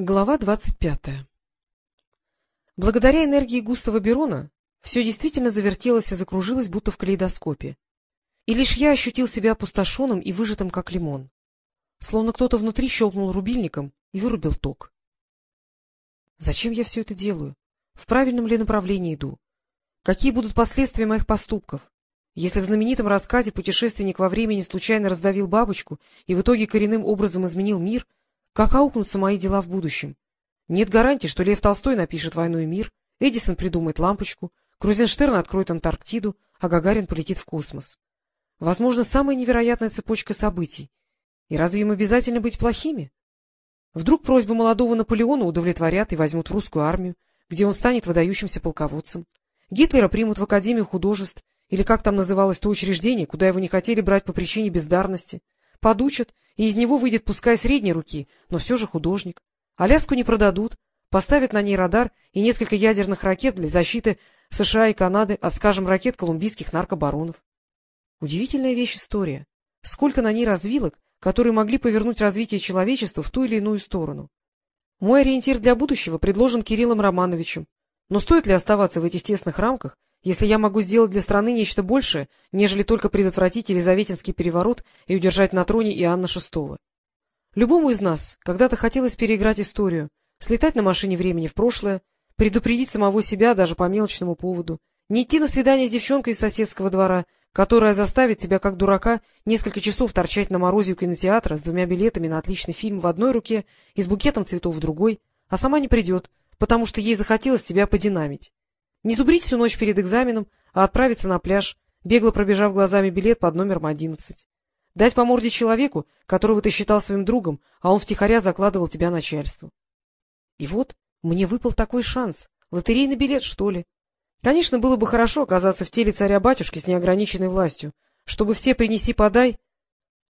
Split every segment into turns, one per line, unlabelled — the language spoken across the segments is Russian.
Глава двадцать пятая Благодаря энергии Густава Берона все действительно завертелось и закружилось, будто в калейдоскопе. И лишь я ощутил себя опустошенным и выжатым, как лимон. Словно кто-то внутри щелкнул рубильником и вырубил ток. Зачем я все это делаю? В правильном ли направлении иду? Какие будут последствия моих поступков? Если в знаменитом рассказе путешественник во времени случайно раздавил бабочку и в итоге коренным образом изменил мир — как аукнутся мои дела в будущем? Нет гарантии, что Лев Толстой напишет «Войну и мир», Эдисон придумает лампочку, Крузенштерн откроет Антарктиду, а Гагарин полетит в космос. Возможно, самая невероятная цепочка событий. И разве им обязательно быть плохими? Вдруг просьбу молодого Наполеона удовлетворят и возьмут русскую армию, где он станет выдающимся полководцем. Гитлера примут в Академию художеств, или как там называлось то учреждение, куда его не хотели брать по причине бездарности — Подучат, и из него выйдет пускай средней руки, но все же художник. Аляску не продадут, поставят на ней радар и несколько ядерных ракет для защиты США и Канады от, скажем, ракет колумбийских наркобаронов. Удивительная вещь история. Сколько на ней развилок, которые могли повернуть развитие человечества в ту или иную сторону. Мой ориентир для будущего предложен Кириллом Романовичем. Но стоит ли оставаться в этих тесных рамках если я могу сделать для страны нечто большее, нежели только предотвратить Елизаветинский переворот и удержать на троне Иоанна VI. Любому из нас когда-то хотелось переиграть историю, слетать на машине времени в прошлое, предупредить самого себя даже по мелочному поводу, не идти на свидание с девчонкой из соседского двора, которая заставит тебя, как дурака, несколько часов торчать на морозе у кинотеатра с двумя билетами на отличный фильм в одной руке и с букетом цветов в другой, а сама не придет, потому что ей захотелось тебя подинамить. Не зубрить всю ночь перед экзаменом, а отправиться на пляж, бегло пробежав глазами билет под номером одиннадцать. Дать по морде человеку, которого ты считал своим другом, а он втихаря закладывал тебя начальству. И вот мне выпал такой шанс. Лотерейный билет, что ли? Конечно, было бы хорошо оказаться в теле царя-батюшки с неограниченной властью, чтобы все принеси-подай,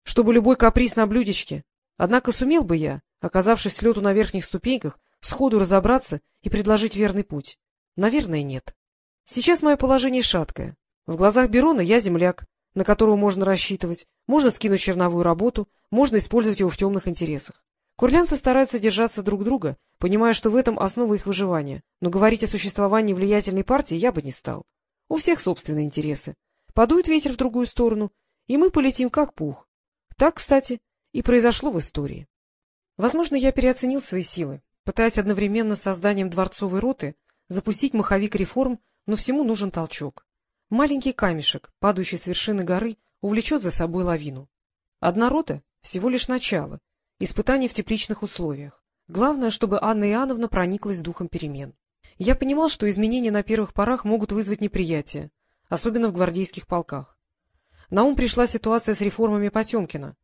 чтобы любой каприз на блюдечке. Однако сумел бы я, оказавшись с лету на верхних ступеньках, сходу разобраться и предложить верный путь. Наверное, нет. Сейчас мое положение шаткое. В глазах Берона я земляк, на которого можно рассчитывать, можно скинуть черновую работу, можно использовать его в темных интересах. Курлянцы стараются держаться друг друга, понимая, что в этом основа их выживания, но говорить о существовании влиятельной партии я бы не стал. У всех собственные интересы. Подует ветер в другую сторону, и мы полетим как пух. Так, кстати, и произошло в истории. Возможно, я переоценил свои силы, пытаясь одновременно с созданием дворцовой роты запустить маховик реформ, но всему нужен толчок. Маленький камешек, падающий с вершины горы, увлечет за собой лавину. Одна рота — всего лишь начало, испытание в тепличных условиях. Главное, чтобы Анна Иоанновна прониклась духом перемен. Я понимал, что изменения на первых порах могут вызвать неприятие, особенно в гвардейских полках. На ум пришла ситуация с реформами Потемкина.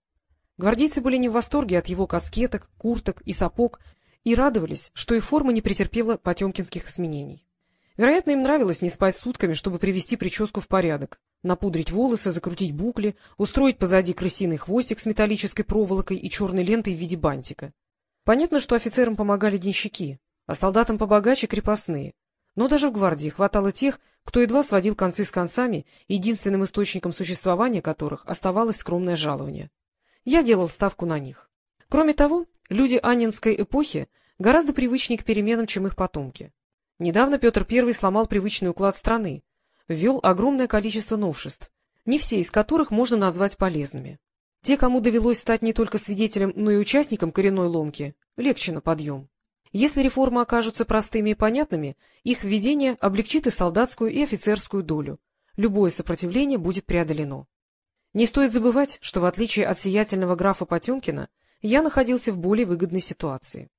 Гвардейцы были не в восторге от его каскеток, курток и сапог, и радовались, что их форма не претерпела потемкинских изменений. Вероятно, им нравилось не спать сутками, чтобы привести прическу в порядок, напудрить волосы, закрутить букли, устроить позади крысиный хвостик с металлической проволокой и черной лентой в виде бантика. Понятно, что офицерам помогали денщики, а солдатам побогаче — крепостные. Но даже в гвардии хватало тех, кто едва сводил концы с концами, единственным источником существования которых оставалось скромное жалование. Я делал ставку на них. Кроме того, люди Анинской эпохи гораздо привычнее к переменам, чем их потомки. Недавно Петр I сломал привычный уклад страны, ввел огромное количество новшеств, не все из которых можно назвать полезными. Те, кому довелось стать не только свидетелем, но и участником коренной ломки, легче на подъем. Если реформы окажутся простыми и понятными, их введение облегчит и солдатскую, и офицерскую долю. Любое сопротивление будет преодолено. Не стоит забывать, что в отличие от сиятельного графа Потемкина, я находился в более выгодной ситуации.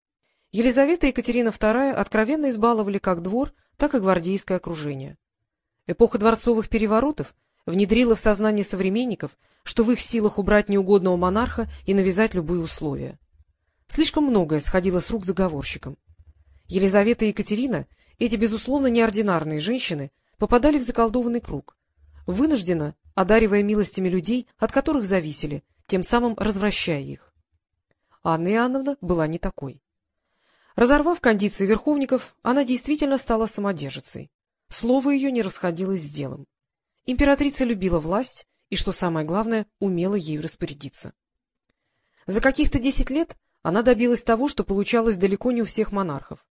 Елизавета и Екатерина II откровенно избаловали как двор, так и гвардейское окружение. Эпоха дворцовых переворотов внедрила в сознание современников, что в их силах убрать неугодного монарха и навязать любые условия. Слишком многое сходило с рук заговорщикам. Елизавета и Екатерина, эти, безусловно, неординарные женщины, попадали в заколдованный круг, вынужденно одаривая милостями людей, от которых зависели, тем самым развращая их. Анна Иоанновна была не такой. Разорвав кондиции верховников, она действительно стала самодержицей. Слово ее не расходилось с делом. Императрица любила власть и, что самое главное, умела ею распорядиться. За каких-то десять лет она добилась того, что получалось далеко не у всех монархов.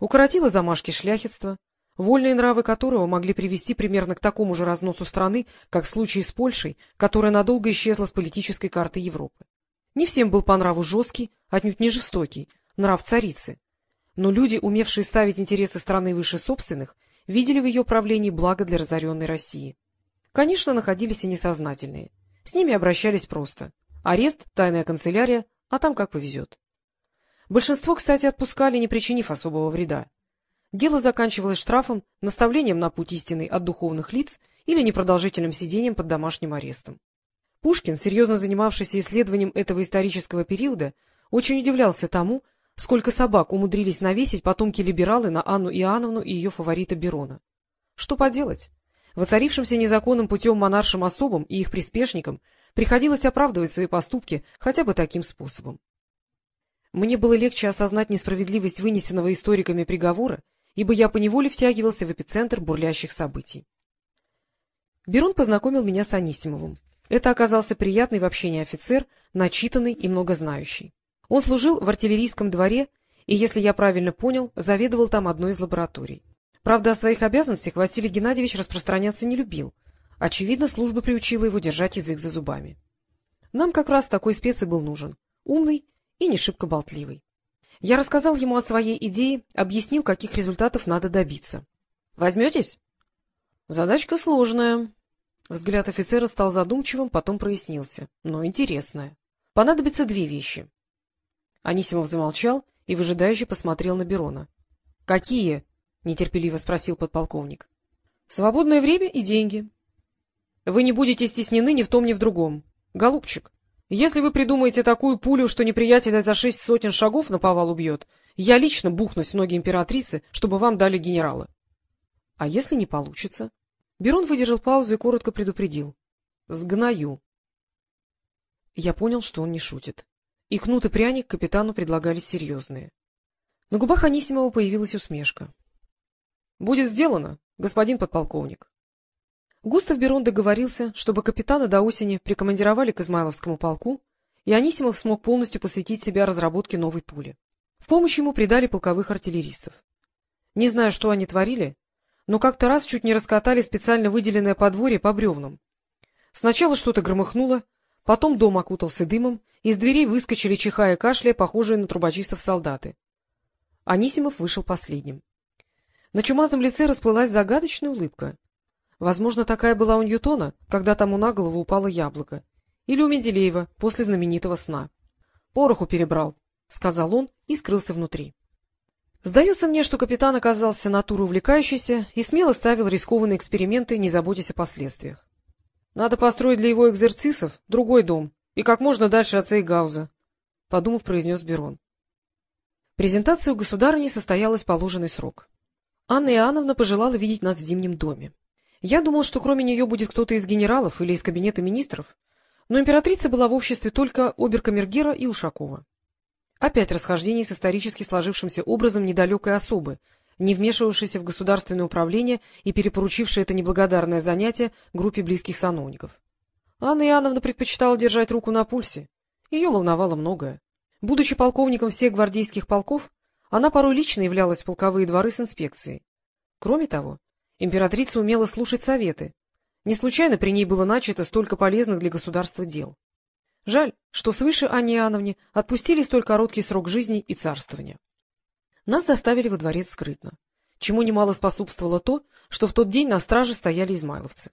Укоротила замашки шляхетства, вольные нравы которого могли привести примерно к такому же разносу страны, как в случае с Польшей, которая надолго исчезла с политической карты Европы. Не всем был по нраву жесткий, отнюдь не жестокий, нрав царицы, но люди, умевшие ставить интересы страны выше собственных, видели в ее правлении благо для разоренной России. Конечно, находились и несознательные. С ними обращались просто. Арест, тайная канцелярия, а там как повезет. Большинство, кстати, отпускали, не причинив особого вреда. Дело заканчивалось штрафом, наставлением на путь истинный от духовных лиц или непродолжительным сидением под домашним арестом. Пушкин, серьезно занимавшийся исследованием этого исторического периода, очень удивлялся тому, сколько собак умудрились навесить потомки-либералы на Анну Иоанновну и ее фаворита Берона. Что поделать? Воцарившимся незаконным путем монаршим особам и их приспешникам приходилось оправдывать свои поступки хотя бы таким способом. Мне было легче осознать несправедливость вынесенного историками приговора, ибо я поневоле втягивался в эпицентр бурлящих событий. Берон познакомил меня с Анисимовым. Это оказался приятный в общении офицер, начитанный и многознающий. Он служил в артиллерийском дворе и, если я правильно понял, заведовал там одной из лабораторий. Правда, о своих обязанностях Василий Геннадьевич распространяться не любил. Очевидно, служба приучила его держать язык за зубами. Нам как раз такой спец был нужен. Умный и не шибко болтливый. Я рассказал ему о своей идее, объяснил, каких результатов надо добиться. — Возьметесь? — Задачка сложная. Взгляд офицера стал задумчивым, потом прояснился. Но интересная. Понадобятся две вещи. Анисимов замолчал и выжидающе посмотрел на Берона. — Какие? — нетерпеливо спросил подполковник. — Свободное время и деньги. Вы не будете стеснены ни в том, ни в другом. Голубчик, если вы придумаете такую пулю, что неприятеля за шесть сотен шагов на повал убьет, я лично бухнусь в ноги императрицы, чтобы вам дали генерала. А если не получится? Берон выдержал паузу и коротко предупредил. — Сгною. Я понял, что он не шутит. И кнут и пряник капитану предлагались серьезные. На губах Анисимова появилась усмешка. — Будет сделано, господин подполковник. Густав Берон договорился, чтобы капитана до осени прикомандировали к Измайловскому полку, и Анисимов смог полностью посвятить себя разработке новой пули. В помощь ему придали полковых артиллеристов. Не знаю, что они творили, но как-то раз чуть не раскатали специально выделенное подворье по бревнам. Сначала что-то громыхнуло, потом дом окутался дымом, из дверей выскочили, чихая кашляя, похожие на трубочистов солдаты. Анисимов вышел последним. На чумазом лице расплылась загадочная улыбка — Возможно, такая была у Ньютона, когда тому на голову упало яблоко. Или у Менделеева после знаменитого сна. — Пороху перебрал, — сказал он и скрылся внутри. Сдается мне, что капитан оказался натурой увлекающейся и смело ставил рискованные эксперименты, не заботясь о последствиях. Надо построить для его экзерцисов другой дом и как можно дальше от Сейгауза, — подумав, произнес Берон. Презентация у государыни состоялась положенный срок. Анна Иоанновна пожелала видеть нас в зимнем доме. Я думал, что кроме нее будет кто-то из генералов или из кабинета министров, но императрица была в обществе только оберкамергера и Ушакова. Опять расхождение с исторически сложившимся образом недалекой особы, не вмешивавшейся в государственное управление и перепоручившей это неблагодарное занятие группе близких сановников. Анна Иоанновна предпочитала держать руку на пульсе. Ее волновало многое. Будучи полковником всех гвардейских полков, она порой лично являлась в полковые дворы с инспекцией. Кроме того, Императрица умела слушать советы. Не случайно при ней было начато столько полезных для государства дел. Жаль, что свыше Анне Иоанновне отпустили столь короткий срок жизни и царствования. Нас доставили во дворец скрытно, чему немало способствовало то, что в тот день на страже стояли измайловцы.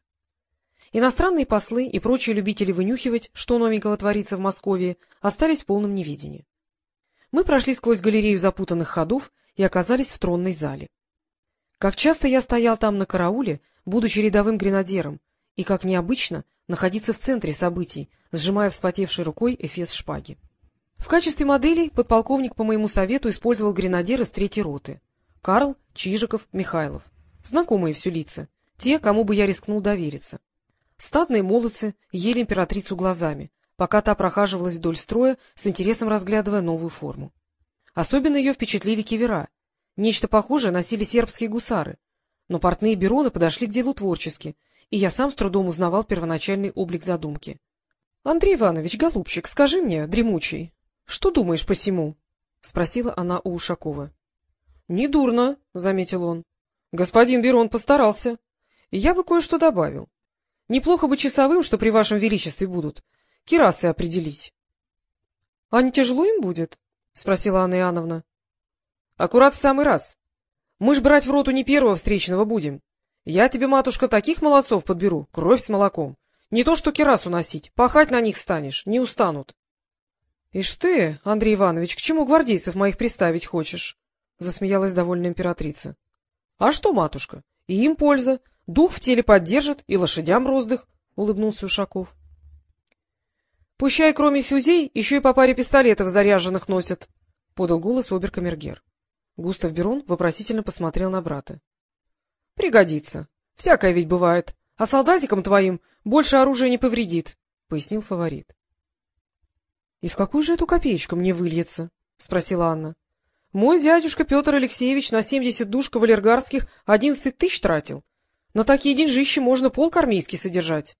Иностранные послы и прочие любители вынюхивать, что новенького творится в Москве, остались в полном невидении. Мы прошли сквозь галерею запутанных ходов и оказались в тронной зале. Как часто я стоял там на карауле, будучи рядовым гренадером, и как необычно находиться в центре событий, сжимая вспотевшей рукой эфес шпаги. В качестве моделей подполковник по моему совету использовал гренадеры с третьей роты. Карл, Чижиков, Михайлов. Знакомые все лица, те, кому бы я рискнул довериться. Статные молодцы ели императрицу глазами, пока та прохаживалась вдоль строя, с интересом разглядывая новую форму. Особенно ее впечатлили кивера, Нечто похожее носили сербские гусары, но портные Бероны подошли к делу творчески, и я сам с трудом узнавал первоначальный облик задумки. — Андрей Иванович, голубчик, скажи мне, дремучий, Что думаешь по всему? — спросила она у Ушакова. — Недурно, — заметил он. — Господин Берон постарался. Я бы кое-что добавил. Неплохо бы часовым, что при вашем величестве будут, кирасы определить. — А не тяжело им будет? — спросила Анна Иоанновна. — Аккурат в самый раз. Мы ж брать в роту не первого встречного будем. Я тебе, матушка, таких молодцов подберу, кровь с молоком. Не то что кирасу носить, пахать на них станешь, не устанут. — Ишь ты, Андрей Иванович, к чему гвардейцев моих приставить хочешь? — засмеялась довольная императрица. — А что, матушка, и им польза, дух в теле поддержит, и лошадям роздых, — улыбнулся Ушаков. — Пущай, кроме фюзей, еще и по паре пистолетов заряженных носят, — подал голос оберкамергер. Густав Берон вопросительно посмотрел на брата. — Пригодится. Всякое ведь бывает. А солдатикам твоим больше оружия не повредит, — пояснил фаворит. — И в какую же эту копеечку мне выльется? — спросила Анна. — Мой дядюшка Петр Алексеевич на семьдесят душ кавалергарских одиннадцать тысяч тратил. На такие деньжищи можно полк армейский содержать.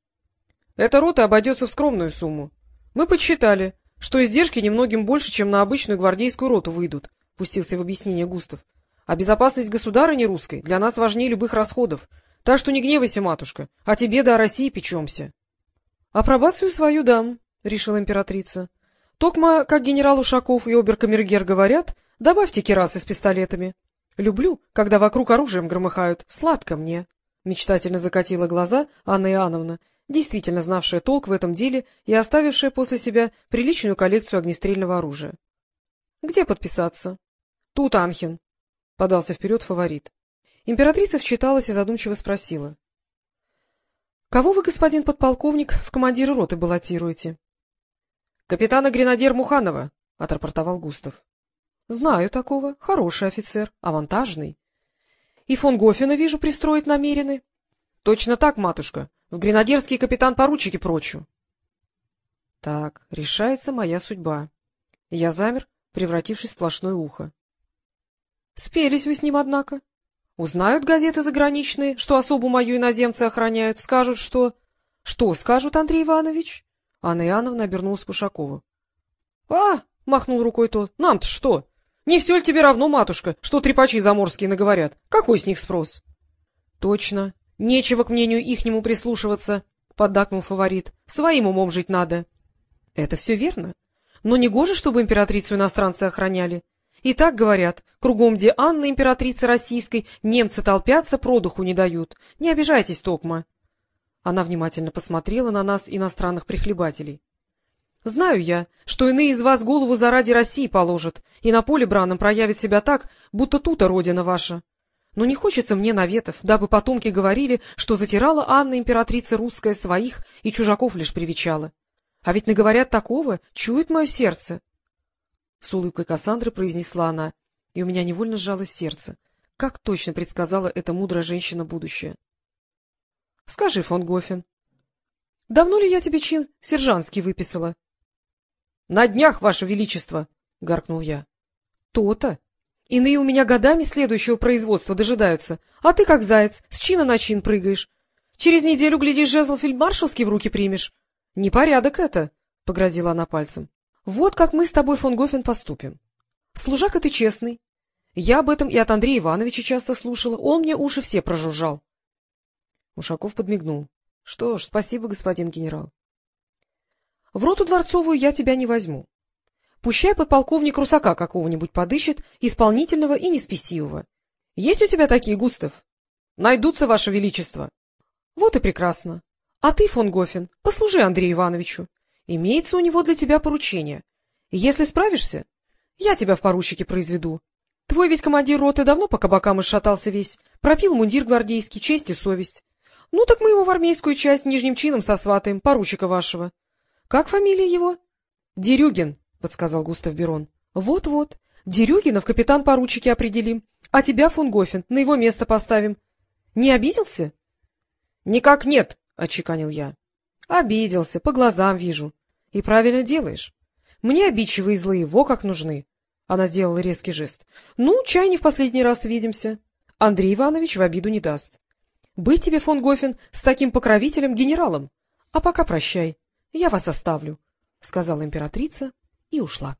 Эта рота обойдется в скромную сумму. Мы подсчитали, что издержки немногим больше, чем на обычную гвардейскую роту выйдут, — пустился в объяснение Густав. — А безопасность государыни русской для нас важнее любых расходов, так что не гневайся, матушка, а тебе да о России печемся. — Апробацию свою дам, — решила императрица. — Токма, как генерал Ушаков и оберкамергер говорят, добавьте керасы с пистолетами. Люблю, когда вокруг оружием громыхают, сладко мне. Мечтательно закатила глаза Анна Иоанновна, действительно знавшая толк в этом деле и оставившая после себя приличную коллекцию огнестрельного оружия. — Где подписаться? — Тут, Анхин, — подался вперед фаворит. Императрица вчиталась и задумчиво спросила. — Кого вы, господин подполковник, в командиры роты баллотируете? — Капитана Гренадер Муханова, — отрапортовал Густав. — Знаю такого. Хороший офицер, авантажный. — И фон Гофена, вижу, пристроить намерены. — Точно так, матушка. В гренадерские капитан-поручики прочу. — Так, решается моя судьба. Я замер, превратившись в сплошное ухо. — Спелись вы с ним, однако. Узнают газеты заграничные, что особу мою иноземцы охраняют, скажут, что... — Что скажут, Андрей Иванович? Анна Иоанновна обернулась к Ушакову. — А! — махнул рукой тот. — Нам-то что? Не все ли тебе равно, матушка, что трепачи заморские наговорят? Какой с них спрос? — Точно. Нечего к мнению ихнему прислушиваться, — поддакнул фаворит. — Своим умом жить надо. — Это все верно. Но не гоже, чтобы императрицу иностранцы охраняли. И так говорят, кругом, где Анна императрица российской, немцы толпятся, продуху не дают. Не обижайтесь, Токма. Она внимательно посмотрела на нас, иностранных прихлебателей. Знаю я, что иные из вас голову заради России положат и на поле браном проявят себя так, будто тут-то родина ваша. Но не хочется мне наветов, дабы потомки говорили, что затирала Анна императрица русская своих и чужаков лишь привечала. А ведь наговорят такого, чует мое сердце. — с улыбкой Кассандры произнесла она, и у меня невольно сжалось сердце. Как точно предсказала эта мудрая женщина будущее. — Скажи, фон Гофен, давно ли я тебе чин сержантский выписала? — На днях, ваше величество! — гаркнул я. То — То-то! Иные у меня годами следующего производства дожидаются, а ты, как заяц, с чина на чин прыгаешь. Через неделю, глядишь, жезл фельдмаршалский в руки примешь. Непорядок это! — погрозила она пальцем. Вот как мы с тобой, фон Гофен, поступим. Служака ты честный. Я об этом и от Андрея Ивановича часто слушала. Он мне уши все прожужжал. Ушаков подмигнул. — Что ж, спасибо, господин генерал. — В роту дворцовую я тебя не возьму. Пущай подполковник Русака какого-нибудь подыщет, исполнительного и неспесивого. Есть у тебя такие, Густав? — Найдутся, ваше величество. — Вот и прекрасно. А ты, фон Гофен, послужи Андрею Ивановичу. Имеется у него для тебя поручение. Если справишься, я тебя в поручике произведу. Твой ведь командир роты давно по кабакам изшатался весь, пропил мундир гвардейский, честь и совесть. Ну так мы его в армейскую часть нижним чином сосватаем, поручика вашего. Как фамилия его? — Дерюгин, — подсказал Густав Берон. Вот — Вот-вот. Дерюгина в капитан-поручике определим, а тебя, фон Гофен, на его место поставим. Не обиделся? — Никак нет, — отчеканил я. — Обиделся, по глазам вижу. И правильно делаешь. Мне обидчивые и злые во как нужны. Она сделала резкий жест. Ну, чай не в последний раз видимся. Андрей Иванович в обиду не даст. Быть тебе, фон Гофен, с таким покровителем, генералом. А пока прощай, я вас оставлю, — сказала императрица и ушла.